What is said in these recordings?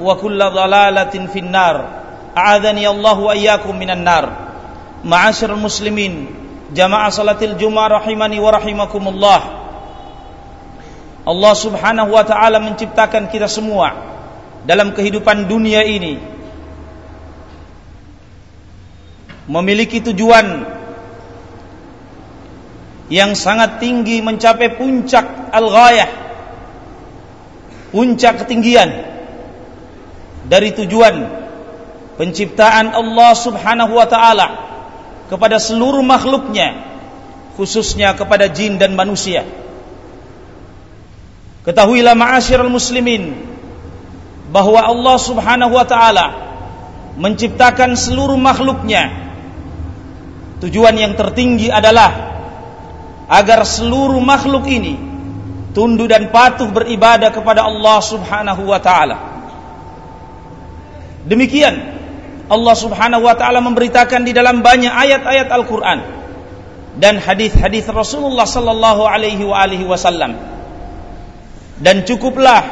wa kulla dhalalatin finnar. A'adhani Allah wa iyyakum minan nar. Ma'asyar muslimin jamaah salatil jumaah rahimani wa rahimakumullah. Allah subhanahu wa ta'ala menciptakan kita semua dalam kehidupan dunia ini. Memiliki tujuan yang sangat tinggi mencapai puncak al-ghayah puncak ketinggian dari tujuan penciptaan Allah Subhanahu wa taala kepada seluruh makhluknya khususnya kepada jin dan manusia ketahuilah ma'asyiral muslimin bahwa Allah Subhanahu wa taala menciptakan seluruh makhluknya tujuan yang tertinggi adalah agar seluruh makhluk ini tunduk dan patuh beribadah kepada Allah Subhanahu wa taala. Demikian Allah Subhanahu wa taala memberitakan di dalam banyak ayat-ayat Al-Qur'an dan hadis-hadis Rasulullah sallallahu alaihi wa alihi wasallam. Dan cukuplah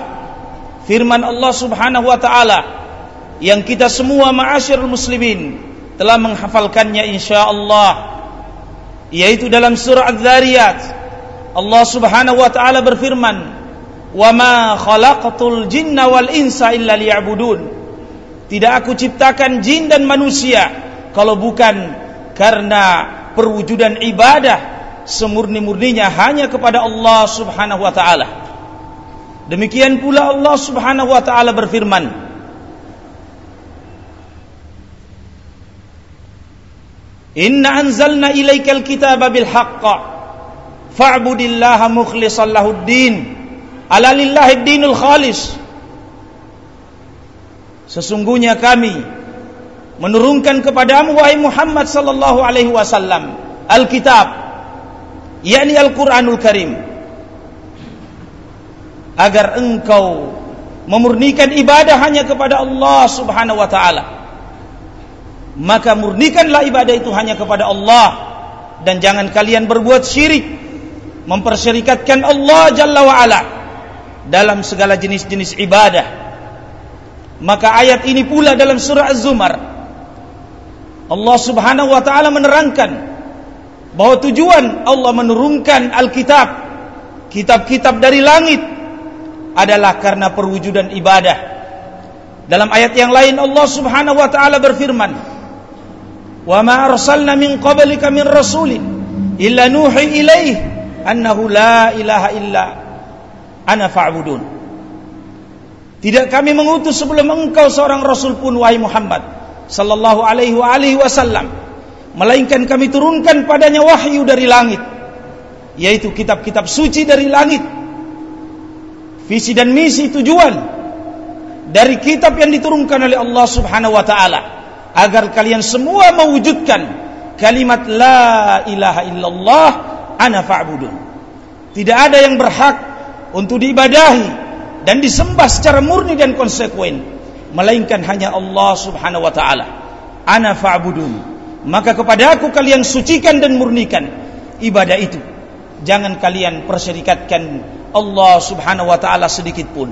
firman Allah Subhanahu wa taala yang kita semua ma'asyiral muslimin telah menghafalkannya insyaallah yaitu dalam surah Az-Zariyat Allah Subhanahu wa taala berfirman wa ma jinna wal insa illa liya'budun tidak aku ciptakan jin dan manusia kalau bukan karena perwujudan ibadah semurni-murninya hanya kepada Allah Subhanahu wa taala. Demikian pula Allah Subhanahu wa taala berfirman Inna anzalna ilaikal kitaba bil haqqa fa'budillaha mukhlishan lahuddin. Ala lillahi dinul khalis Sesungguhnya kami menurunkan kepadamu wahai Muhammad sallallahu alaihi wasallam Alkitab yakni Al-Qur'anul Karim agar engkau memurnikan ibadah hanya kepada Allah Subhanahu wa taala. Maka murnikanlah ibadah itu hanya kepada Allah. Dan jangan kalian berbuat syirik mempersyirikatkan Allah Jalla wa ala dalam segala jenis-jenis ibadah maka ayat ini pula dalam surah Az-Zumar. Allah Subhanahu wa taala menerangkan bahwa tujuan Allah menurunkan Alkitab kitab-kitab dari langit adalah karena perwujudan ibadah. Dalam ayat yang lain Allah Subhanahu wa taala berfirman wa ma arsalna min qablika min rasulin illa nuhi ilaih annahu la ilaha illa ana fa'budun tidak kami mengutus sebelum engkau seorang rasul pun wahai Muhammad sallallahu alaihi wa alihi wasallam melainkan kami turunkan padanya wahyu dari langit yaitu kitab-kitab suci dari langit visi dan misi tujuan dari kitab yang diturunkan oleh Allah Subhanahu wa taala agar kalian semua mewujudkan kalimat la ilaha illallah ana fa'budun. Tidak ada yang berhak untuk diibadahi dan disembah secara murni dan konsekuen melainkan hanya Allah Subhanahu wa taala. Ana fa'budun. maka kepada aku kalian sucikan dan murnikan ibadah itu jangan kalian perserikatkan Allah Subhanahu wa taala sedikit pun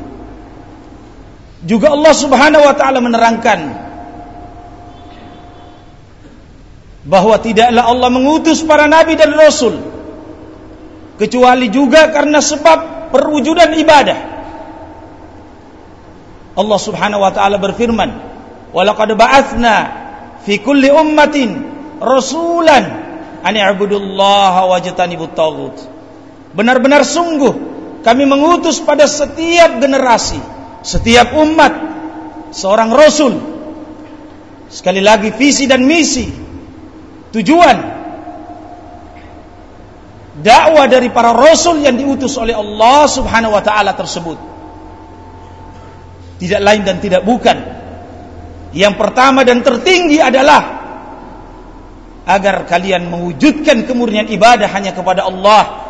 juga Allah Subhanahu wa taala menerangkan bahwa tidaklah Allah mengutus para nabi dan rasul kecuali juga karena sebab perwujudan ibadah Allah Subhanahu wa taala berfirman walaqad ba'atsna fi kulli ummatin rasulan an i'budullaha wajtanibut taghut. Benar-benar sungguh kami mengutus pada setiap generasi, setiap umat seorang rasul. Sekali lagi visi dan misi, tujuan dakwah dari para rasul yang diutus oleh Allah Subhanahu wa taala tersebut. Tidak lain dan tidak bukan. Yang pertama dan tertinggi adalah agar kalian mewujudkan kemurnian ibadah hanya kepada Allah.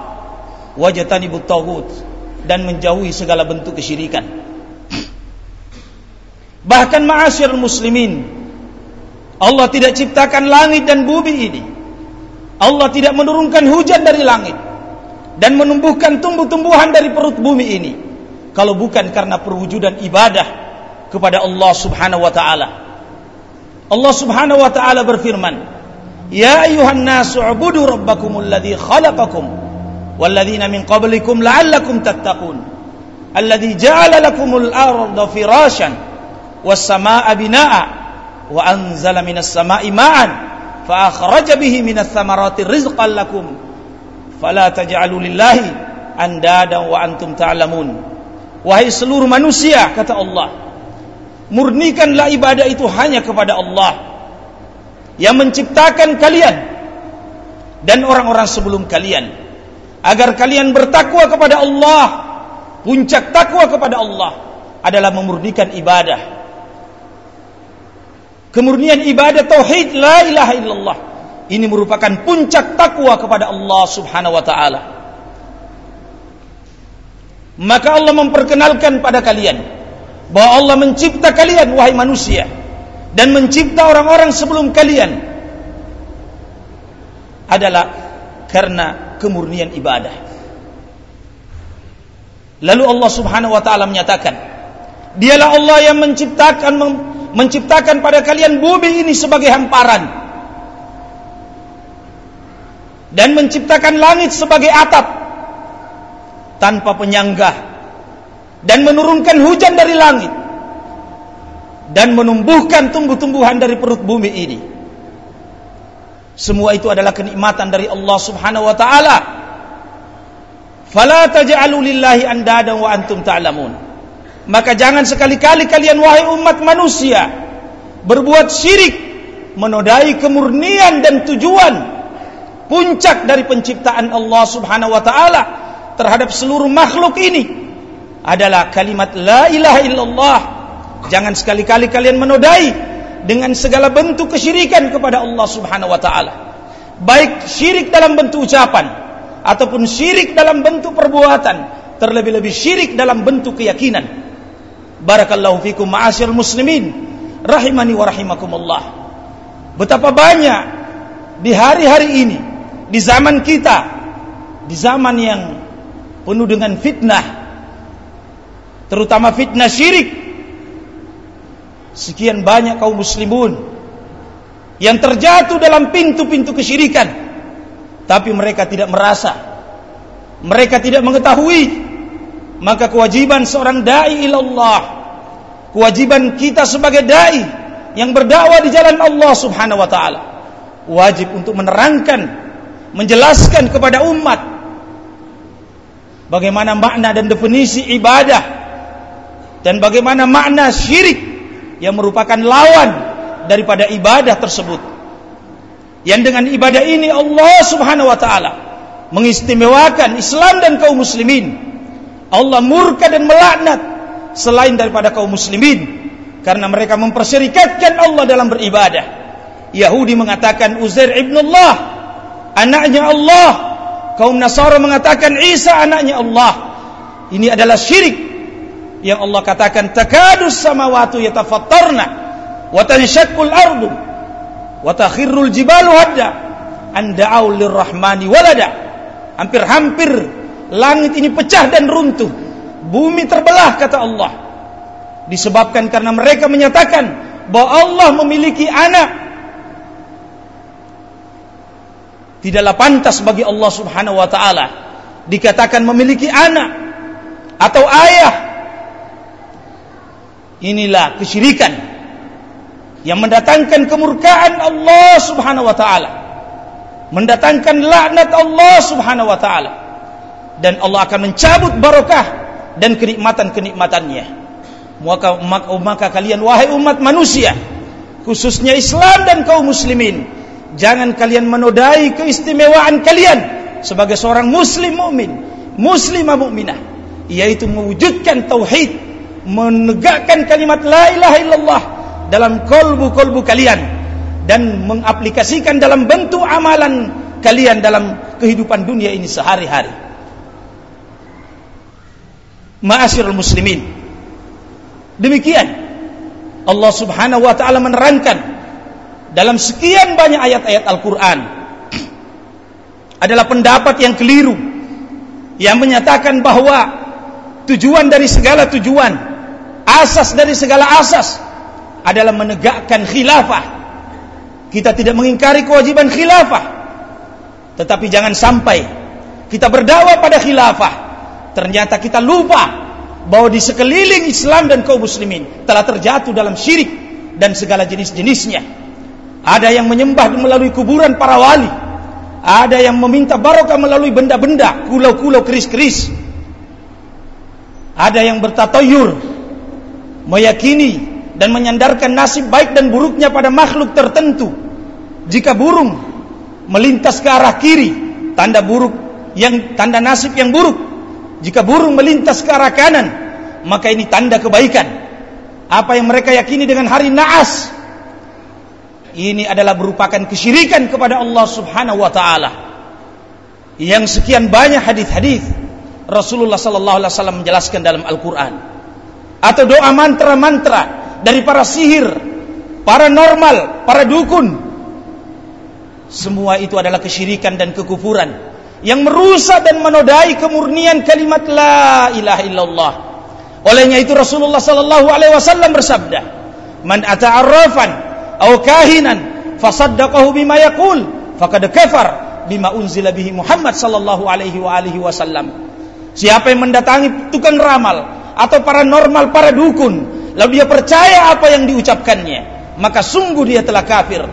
Wajtanibut tagut dan menjauhi segala bentuk kesyirikan. Bahkan ma'asyir muslimin. Allah tidak ciptakan langit dan bumi ini. Allah tidak menurunkan hujan dari langit. Dan menumbuhkan tumbuh-tumbuhan dari perut bumi ini kalau bukan karena perwujudan ibadah kepada Allah Subhanahu wa taala. Allah Subhanahu wa taala berfirman, "Ya ayuhan nasu ubudu rabbakumul ladzi khalaqakum walladzina min qablikum la'allakum tattaqun." Alladzi ja'ala lakumul arda firasyan was samaa'a binaa'a wa anzala minas samaa'i ma'an fa akhraja bihi minas thamarati rizqan lakum fala taj'alu lillahi andadan wa antum ta'lamun. Wahai seluruh manusia kata Allah, murnikanlah ibadah itu hanya kepada Allah yang menciptakan kalian dan orang-orang sebelum kalian. Agar kalian bertakwa kepada Allah puncak takwa kepada Allah adalah memurnikan ibadah. Kemurnian ibadah tauhid la ilaha illallah ini merupakan puncak takwa kepada Allah Subhanahu wa taala maka Allah memperkenalkan pada kalian bahwa Allah mencipta kalian wahai manusia dan mencipta orang-orang sebelum kalian adalah karena kemurnian ibadah. Lalu Allah Subhanahu wa taala menyatakan, Dialah Allah yang menciptakan menciptakan pada kalian bumi ini sebagai hamparan dan menciptakan langit sebagai atap tanpa penyangga dan menurunkan hujan dari langit dan menumbuhkan tumbuh-tumbuhan dari perut bumi ini. Semua itu adalah kenikmatan dari Allah Subhanahu wa taala. Fala taj'alu lillahi andadan wa antum ta'lamun. Maka jangan sekali-kali kalian wahai umat manusia berbuat syirik menodai kemurnian dan tujuan puncak dari penciptaan Allah Subhanahu wa taala terhadap seluruh makhluk ini adalah kalimat la ilaha illallah. Jangan sekali-kali kalian menodai dengan segala bentuk kesyirikan kepada Allah Subhanahu wa taala. Baik syirik dalam bentuk ucapan ataupun syirik dalam bentuk perbuatan, terlebih-lebih syirik dalam bentuk keyakinan. Barakallahu fikum ma'asyir muslimin rahimani wa rahimakumullah. Betapa banyak di hari-hari ini, di zaman kita, di zaman yang penuh dengan fitnah, terutama fitnah syirik. Sekian banyak kaum muslimun yang terjatuh dalam pintu-pintu kesyirikan, tapi mereka tidak merasa, mereka tidak mengetahui. Maka kewajiban seorang dai ilallah, kewajiban kita sebagai dai yang berdakwah di jalan Allah Subhanahu wa taala, wajib untuk menerangkan, menjelaskan kepada umat bagaimana makna dan definisi ibadah dan bagaimana makna syirik yang merupakan lawan daripada ibadah tersebut. Yang dengan ibadah ini Allah Subhanahu wa taala mengistimewakan Islam dan kaum muslimin. Allah murka dan melaknat selain daripada kaum muslimin karena mereka memperserikatkan Allah dalam beribadah. Yahudi mengatakan Uzair ibn Allah, anaknya Allah. Kaum Nasara mengatakan Isa anaknya Allah. Ini adalah syirik. Yang Allah katakan takadus samawati yatafattarna wa tanshaqqul ardu wa takhirrul jibalu hadda an da'au lirrahmani walada. Hampir-hampir langit ini pecah dan runtuh. Bumi terbelah kata Allah. Disebabkan karena mereka menyatakan bahwa Allah memiliki anak tidaklah pantas bagi Allah Subhanahu wa taala dikatakan memiliki anak atau ayah. Inilah kesyirikan yang mendatangkan kemurkaan Allah Subhanahu wa taala mendatangkan laknat Allah Subhanahu wa taala dan Allah akan mencabut barokah dan kenikmatan-kenikmatannya. Maka, maka, kalian wahai umat manusia khususnya Islam dan kaum muslimin jangan kalian menodai keistimewaan kalian sebagai seorang muslim mukmin, muslimah mukminah, yaitu mewujudkan tauhid, menegakkan kalimat la ilaha illallah dalam kolbu-kolbu kalian dan mengaplikasikan dalam bentuk amalan kalian dalam kehidupan dunia ini sehari-hari. Ma'asyiral muslimin. Demikian Allah Subhanahu wa taala menerangkan dalam sekian banyak ayat-ayat Al-Qur'an adalah pendapat yang keliru yang menyatakan bahwa tujuan dari segala tujuan, asas dari segala asas adalah menegakkan khilafah. Kita tidak mengingkari kewajiban khilafah. Tetapi jangan sampai kita berdakwah pada khilafah, ternyata kita lupa bahwa di sekeliling Islam dan kaum muslimin telah terjatuh dalam syirik dan segala jenis-jenisnya. Ada yang menyembah melalui kuburan para wali, ada yang meminta barokah melalui benda-benda, kulau-kulau keris-keris. Ada yang bertatoyur, meyakini dan menyandarkan nasib baik dan buruknya pada makhluk tertentu. Jika burung melintas ke arah kiri, tanda buruk yang tanda nasib yang buruk. Jika burung melintas ke arah kanan, maka ini tanda kebaikan. Apa yang mereka yakini dengan hari naas, ini adalah merupakan kesyirikan kepada Allah Subhanahu wa taala. Yang sekian banyak hadis-hadis Rasulullah sallallahu alaihi wasallam menjelaskan dalam Al-Qur'an. Atau doa mantra-mantra dari para sihir, para normal, para dukun. Semua itu adalah kesyirikan dan kekufuran yang merusak dan menodai kemurnian kalimat la ilaha illallah. Olehnya itu Rasulullah sallallahu alaihi wasallam bersabda, "Man ata'arrafan atau kahinan fasaddaqahu bima yaqul faqad kafar bima unzila bihi Muhammad sallallahu alaihi wa alihi wasallam. Siapa yang mendatangi tukang ramal atau paranormal, para dukun, lalu dia percaya apa yang diucapkannya, maka sungguh dia telah kafir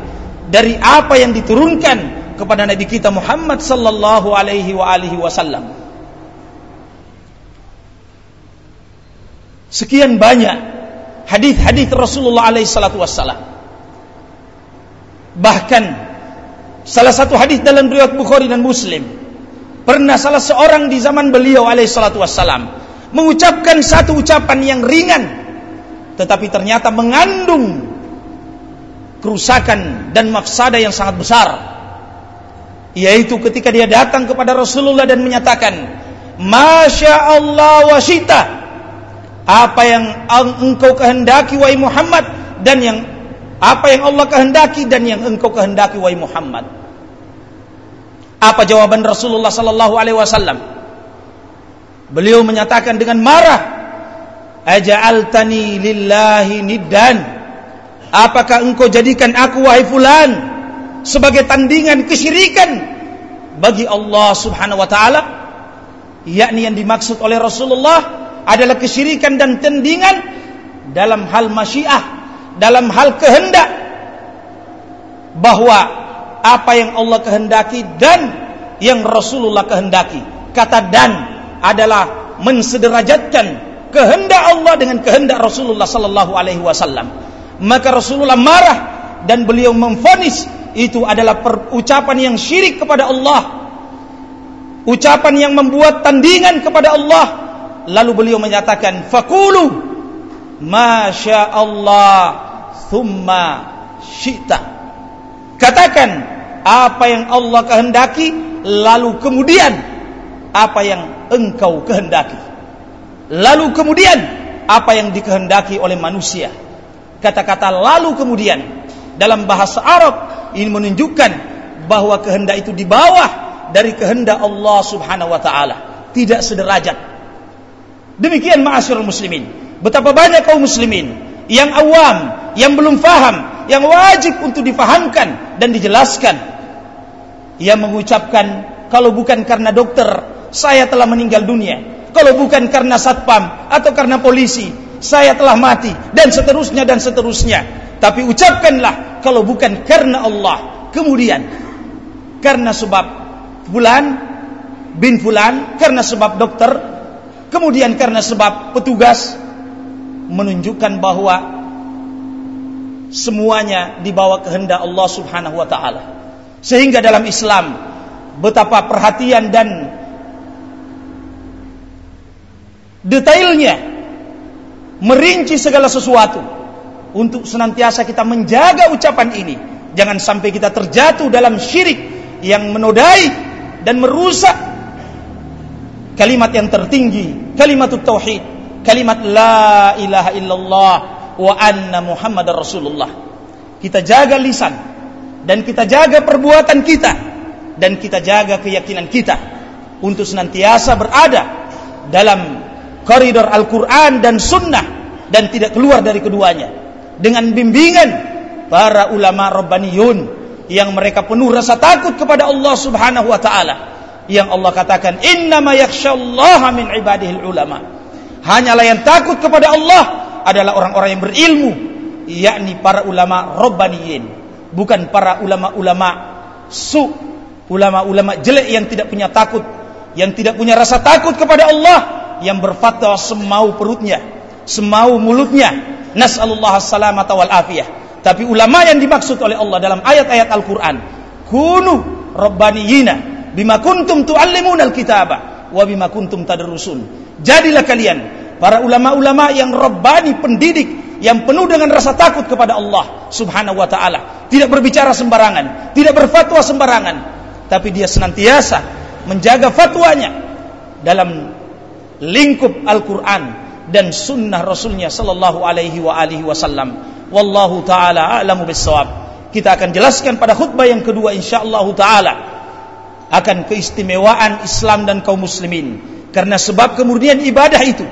dari apa yang diturunkan kepada Nabi kita Muhammad sallallahu alaihi wa alihi wasallam. Sekian banyak hadis-hadis Rasulullah alaihi salatu wasallam Bahkan salah satu hadis dalam riwayat Bukhari dan Muslim pernah salah seorang di zaman beliau alaihi salatu wassalam mengucapkan satu ucapan yang ringan tetapi ternyata mengandung kerusakan dan mafsada yang sangat besar yaitu ketika dia datang kepada Rasulullah dan menyatakan Masya Allah wa syita. Apa yang engkau kehendaki wahai Muhammad dan yang apa yang Allah kehendaki dan yang engkau kehendaki wahai Muhammad. Apa jawaban Rasulullah sallallahu alaihi wasallam? Beliau menyatakan dengan marah, "Aja'altani lillahi niddan?" Apakah engkau jadikan aku wahai fulan sebagai tandingan kesyirikan bagi Allah Subhanahu wa taala? Yakni yang dimaksud oleh Rasulullah adalah kesyirikan dan tandingan dalam hal masyiah dalam hal kehendak bahwa apa yang Allah kehendaki dan yang Rasulullah kehendaki. Kata dan adalah mensederajatkan kehendak Allah dengan kehendak Rasulullah sallallahu alaihi wasallam. Maka Rasulullah marah dan beliau memfonis itu adalah ucapan yang syirik kepada Allah. Ucapan yang membuat tandingan kepada Allah. Lalu beliau menyatakan, "Faqulu masya Allah thumma syi'ta. Katakan apa yang Allah kehendaki lalu kemudian apa yang engkau kehendaki. Lalu kemudian apa yang dikehendaki oleh manusia. Kata-kata lalu kemudian dalam bahasa Arab ini menunjukkan bahwa kehendak itu di bawah dari kehendak Allah Subhanahu wa taala, tidak sederajat. Demikian ma'asyiral muslimin. Betapa banyak kaum muslimin yang awam, yang belum faham, yang wajib untuk difahamkan dan dijelaskan. Ia mengucapkan kalau bukan karena dokter saya telah meninggal dunia. Kalau bukan karena satpam atau karena polisi saya telah mati dan seterusnya dan seterusnya. Tapi ucapkanlah kalau bukan karena Allah. Kemudian karena sebab fulan bin fulan karena sebab dokter kemudian karena sebab petugas menunjukkan bahwa semuanya dibawa kehendak Allah Subhanahu wa taala. Sehingga dalam Islam betapa perhatian dan detailnya merinci segala sesuatu untuk senantiasa kita menjaga ucapan ini. Jangan sampai kita terjatuh dalam syirik yang menodai dan merusak kalimat yang tertinggi, kalimat tauhid, kalimat la ilaha illallah wa anna muhammadar rasulullah. Kita jaga lisan dan kita jaga perbuatan kita dan kita jaga keyakinan kita untuk senantiasa berada dalam koridor Al-Quran dan Sunnah dan tidak keluar dari keduanya dengan bimbingan para ulama Rabbaniyun yang mereka penuh rasa takut kepada Allah Subhanahu wa taala. Yang Allah katakan, "Innama yakhsyallaha min ibadihi ulama." Hanyalah yang takut kepada Allah adalah orang-orang yang berilmu, yakni para ulama rabbaniyin, bukan para ulama-ulama su, ulama-ulama jelek yang tidak punya takut, yang tidak punya rasa takut kepada Allah, yang berfatwa semau perutnya, semau mulutnya. Nas'alullah as-salamata wal afiyah tapi ulama yang dimaksud oleh Allah dalam ayat-ayat Al-Quran, kunu rabbaniyina bima kuntum tu'allimuna al-kitaba wa bima kuntum tadrusun. Jadilah kalian para ulama-ulama yang rabbani pendidik yang penuh dengan rasa takut kepada Allah Subhanahu wa taala. Tidak berbicara sembarangan, tidak berfatwa sembarangan, tapi dia senantiasa menjaga fatwanya dalam lingkup Al-Qur'an dan sunnah Rasulnya sallallahu alaihi wa alihi wasallam wallahu taala a'lamu bissawab. Kita akan jelaskan pada khutbah yang kedua insyaallah taala akan keistimewaan Islam dan kaum muslimin karena sebab kemudian ibadah itu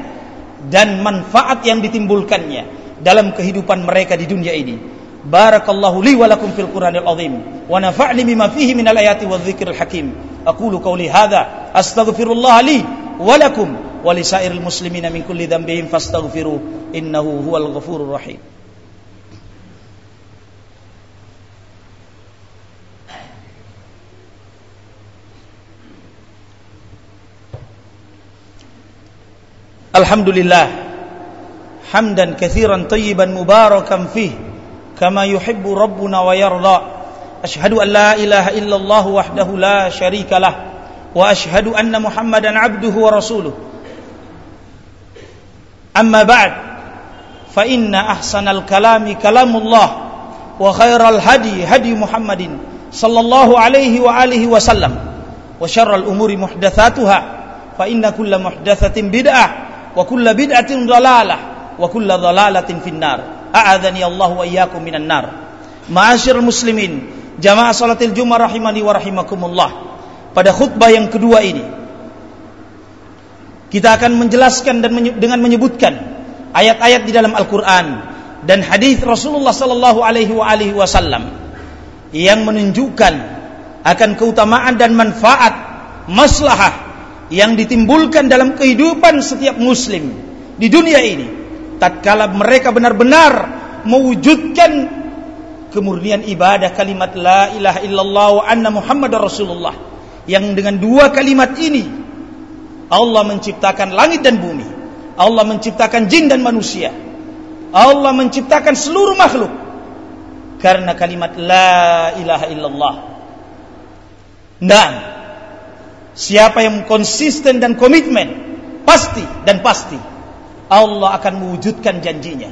dan manfaat yang ditimbulkannya dalam kehidupan mereka di dunia ini. Barakallahu li wa lakum fil Qur'anil azim wa nafa'ni bima fihi minal ayati wadh-dhikril hakim. Aqulu qawli hadha astaghfirullah li wa lakum wa lisairil muslimina min kulli dhanbin fastaghfiruh innahu huwal ghafurur rahim. Alhamdulillah. Hamdan katsiran tayyiban mubarakan fih kama yuhibbu rabbuna wa yarda. Ashhadu an la ilaha illallah wahdahu la syarika lah wa ashhadu anna muhammadan abduhu wa rasuluh. Amma ba'd fa inna ahsanal kalami kalamullah wa khairal hadi hadi muhammadin sallallahu alaihi wa alihi wasallam wa syarral umuri muhdatsatuha fa inna kulla muhdatsatin bid'ah wa kullu bid'atin dhalalah wa kullu dhalalatin finnar. A'adzani Allah wa iyyakum minan nar. Ma'asyiral muslimin. Jamaah salatil jumat rahimani wa rahimakumullah. Pada khutbah yang kedua ini kita akan menjelaskan dan dengan menyebutkan ayat-ayat di dalam Al-Qur'an dan hadis Rasulullah sallallahu alaihi wa alihi wasallam yang menunjukkan akan keutamaan dan manfaat maslahah yang ditimbulkan dalam kehidupan setiap muslim di dunia ini tatkala mereka benar-benar mewujudkan kemurnian ibadah kalimat la ilaha illallah wa anna muhammadar rasulullah yang dengan dua kalimat ini Allah menciptakan langit dan bumi Allah menciptakan jin dan manusia Allah menciptakan seluruh makhluk karena kalimat la ilaha illallah. Dan Siapa yang konsisten dan komitmen, pasti dan pasti Allah akan mewujudkan janjinya.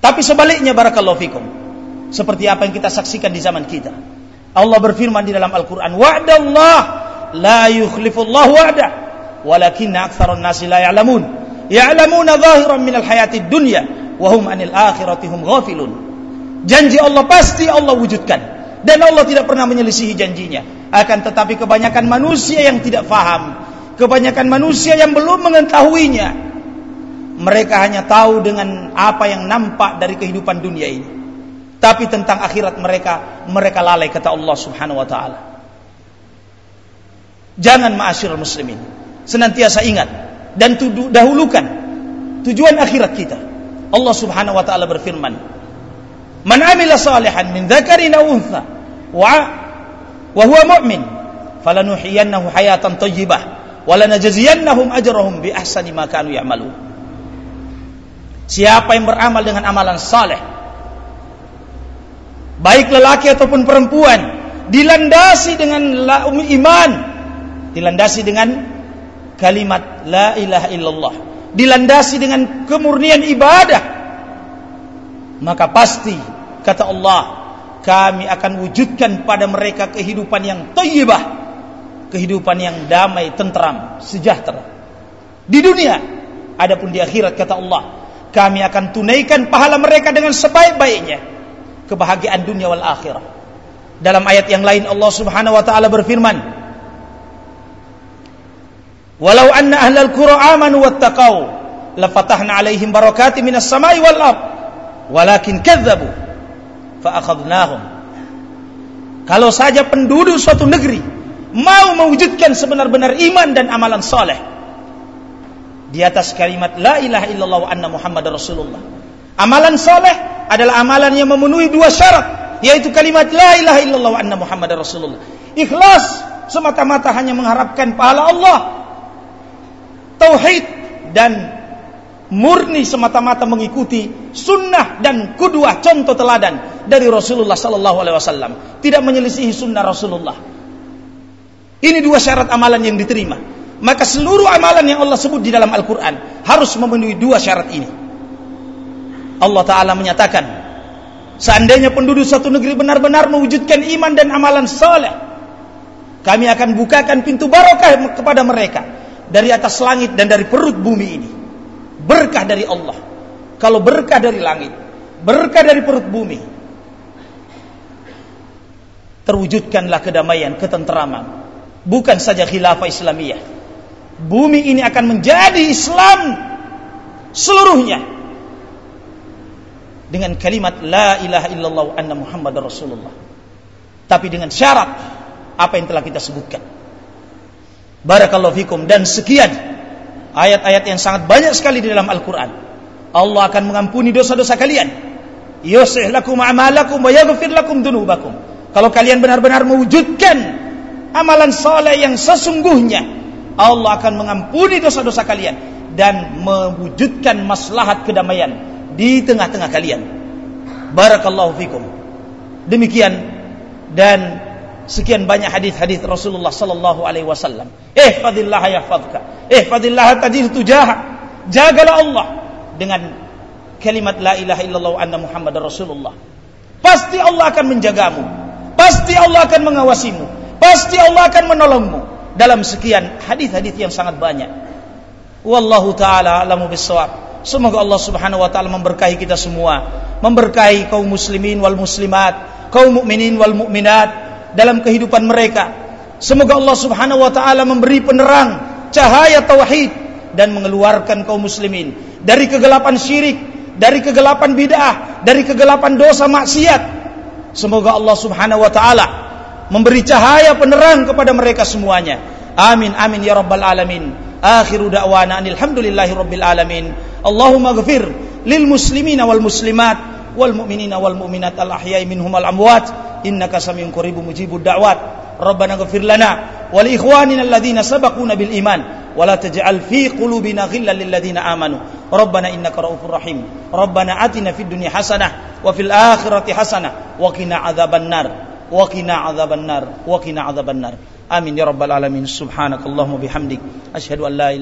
Tapi sebaliknya barakallahu fikum. Seperti apa yang kita saksikan di zaman kita. Allah berfirman di dalam Al-Qur'an, "Wa'dallah la yukhlifullahu wa'da, walakinna aktsarun nasi la ya'lamun. Ya'lamuna zahiran minal hayatid dunya wa hum anil akhirati hum ghafilun." Janji Allah pasti Allah wujudkan. Dan Allah tidak pernah menyelisihi janjinya. Akan tetapi kebanyakan manusia yang tidak faham, kebanyakan manusia yang belum mengetahuinya, mereka hanya tahu dengan apa yang nampak dari kehidupan dunia ini. Tapi tentang akhirat mereka, mereka lalai kata Allah Subhanahu wa taala. Jangan ma'asyiral muslimin, senantiasa ingat dan dahulukan tujuan akhirat kita. Allah Subhanahu wa taala berfirman, "Man 'amila salihan min dzakarin aw untha wa wa huwa mu'min, falanuhyiyannahu hayatan thayyibah wa lanajziyannahum ajrahum bi ahsani ma kanu ya'malun." Siapa yang beramal dengan amalan saleh, baik lelaki ataupun perempuan, dilandasi dengan iman, dilandasi dengan kalimat la ilaha illallah dilandasi dengan kemurnian ibadah maka pasti kata Allah kami akan wujudkan pada mereka kehidupan yang thayyibah kehidupan yang damai tentram sejahtera. Di dunia adapun di akhirat kata Allah kami akan tunaikan pahala mereka dengan sebaik-baiknya. Kebahagiaan dunia wal akhirah. Dalam ayat yang lain Allah Subhanahu wa taala berfirman Walau anna ahlal qura amanu wattaqau lafatahna alaihim barakatin minas samai wal ard walakin kadzabu fa akhadnahum Kalau saja penduduk suatu negeri mau mewujudkan sebenar-benar iman dan amalan soleh di atas kalimat la ilaha illallah wa anna muhammadar rasulullah. Amalan soleh adalah amalan yang memenuhi dua syarat yaitu kalimat la ilaha illallah wa anna muhammadar rasulullah. Ikhlas semata-mata hanya mengharapkan pahala Allah tauhid dan murni semata-mata mengikuti sunnah dan kudua contoh teladan dari Rasulullah Sallallahu Alaihi Wasallam. Tidak menyelisihi sunnah Rasulullah. Ini dua syarat amalan yang diterima. Maka seluruh amalan yang Allah sebut di dalam Al-Quran harus memenuhi dua syarat ini. Allah Ta'ala menyatakan seandainya penduduk satu negeri benar-benar mewujudkan iman dan amalan saleh kami akan bukakan pintu barokah kepada mereka dari atas langit dan dari perut bumi ini. Berkah dari Allah. Kalau berkah dari langit, berkah dari perut bumi, terwujudkanlah kedamaian, ketenteraman. Bukan saja khilafah Islamiyah. Bumi ini akan menjadi Islam seluruhnya. Dengan kalimat La ilaha illallah anna Muhammad Rasulullah. Tapi dengan syarat apa yang telah kita sebutkan. Barakallahu fikum dan sekian ayat-ayat yang sangat banyak sekali di dalam Al-Qur'an. Allah akan mengampuni dosa-dosa kalian. Yusih lakum a'malakum wa yaghfir lakum dunubakum. Kalau kalian benar-benar mewujudkan amalan saleh yang sesungguhnya, Allah akan mengampuni dosa-dosa kalian dan mewujudkan maslahat kedamaian di tengah-tengah kalian. Barakallahu fikum. Demikian dan sekian banyak hadis-hadis Rasulullah sallallahu alaihi wasallam. Eh fadillah yahfazka. Eh fadillah tajid tujaha. Jagalah Allah dengan kalimat la ilaha illallah anna Muhammadar Rasulullah. Pasti Allah akan menjagamu. Pasti Allah akan mengawasimu. Pasti Allah akan menolongmu dalam sekian hadis-hadis yang sangat banyak. Wallahu taala alamu bissawab. Semoga Allah Subhanahu wa taala memberkahi kita semua, memberkahi kaum muslimin wal muslimat, kaum mukminin wal mukminat, dalam kehidupan mereka. Semoga Allah Subhanahu wa taala memberi penerang cahaya tauhid dan mengeluarkan kaum muslimin dari kegelapan syirik, dari kegelapan bid'ah, dari kegelapan dosa maksiat. Semoga Allah Subhanahu wa taala memberi cahaya penerang kepada mereka semuanya. Amin amin ya rabbal alamin. Akhiru da'wana alhamdulillahi rabbil alamin. Allahumma ghafir lil muslimina wal muslimat wal mu'minina wal mu'minat al ahya'i minhum al amwat innaka samiyun qaribun mujibud da'wat rabbana ighfir lana wa li ikhwanina alladhina sabaquna bil iman wa la taj'al fi qulubina ghillan lil ladzina amanu rabbana innaka raufur rahim rabbana atina fid dunya hasanah wa fil akhirati hasanah wa qina adzaban nar wa qina adzaban nar wa qina adzaban nar amin ya rabbal alamin subhanakallahumma bihamdik asyhadu an la